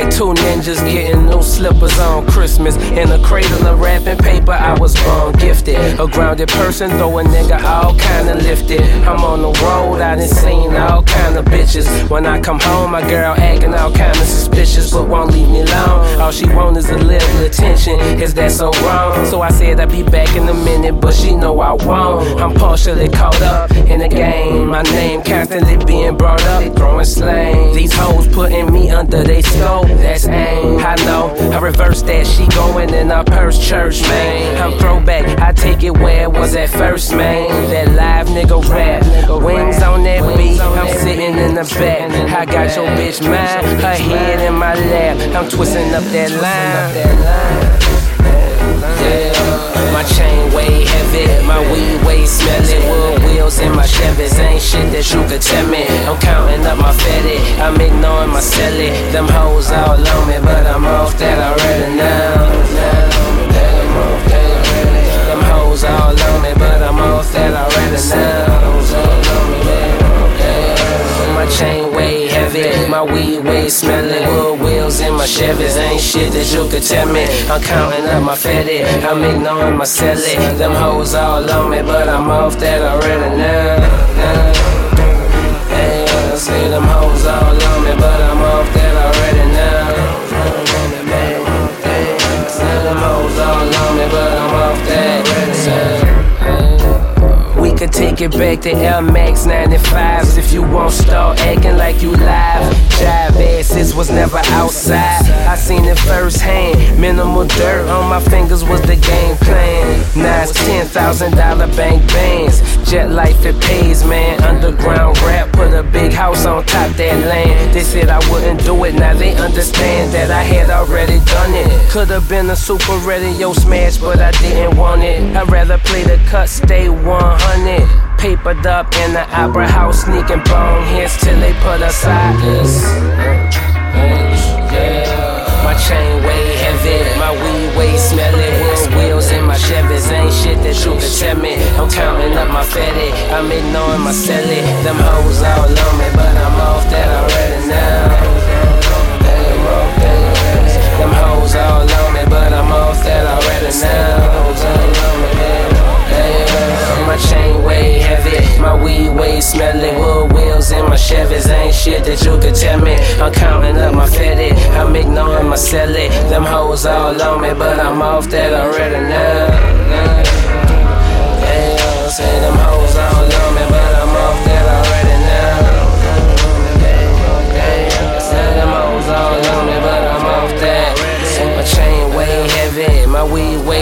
ninjas getting new slippers on Christmas. In a cradle of wrapping paper, I was born gifted. A grounded person, though a nigga all kinda lifted. I'm on the road, I done seen all kind of bitches. When I come home, my girl acting all kinda suspicious, but won't leave me alone. All she want is a little attention. Is that so wrong? So I said I'd be back in a minute, but she know I won't. I'm partially caught up in the game. My name constantly being brought up, throwing slang. These hoes putting me under they scope. Reverse that. She going in our purse church, man. I'm throwback. I take it where it was at first, man. That live nigga rap, wings on that beat. I'm sitting in the back. I got your bitch mine, her head in my lap. I'm twisting up that line. Wheels in my Chevys, ain't shit that you could tell me. I'm counting up my fetty, I'm ignoring my celly. Them hoes all on me, but I'm off that already now. Them hoes all on me, but I'm off that already now. My chain way heavy, my weed way smelly. Wood wheels in my Chevys, ain't shit that you could tell me. I'm counting up my fetty, I'm ignoring my celly. Them hoes all on me, but I'm off that already now. now. Hey, I say them hoes all on me, it back to Air Max 95s if you won't start acting like you live. Jive asses was never outside. I seen it firsthand. Minimal dirt on my fingers was the game plan. It's ten thousand dollar bank bands. Jet life it pays, man. Underground rap put a big house on top that land. They said I wouldn't do it. Now they understand that I had already done it. Could have been a super radio smash, but I didn't want it. I'd rather play the cut, stay 100. Papered up in the opera house, sneaking bone hits till they put aside this. My chain way heavy, my weed way smelly. Wood wheels in my Chevys, ain't shit that you could tell me. I'm counting up my fetty, I'm ignoring my celly. Shit that you could tell me. I'm counting up my fetty, I'm ignoring my celly. Them hoes all on me, but I'm off that already now.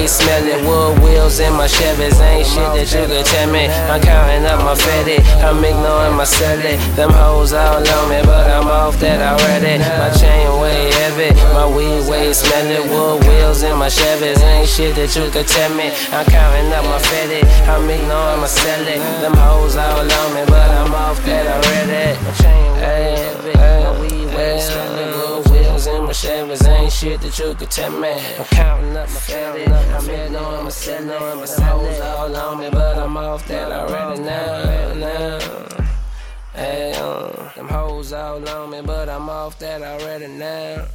Way smelly. Wood wheels in my Chevys, ain't shit that you could tell me. I'm counting up my fetty, I'm ignoring my celly. Them hoes all on me, but I'm off that already. My chain way heavy, my weed way smelly. Wood wheels in my Chevys, ain't shit that you could tell me. I'm counting up my fetty, I'm ignoring my celly. Them hoes all on me, in ain't shit that you could tell me. I'm counting up my fetty, I'm ignoring my celly. Them hoes all on me, but I'm off that already now. now. Hey, um, them hoes all on me, but I'm off that already now.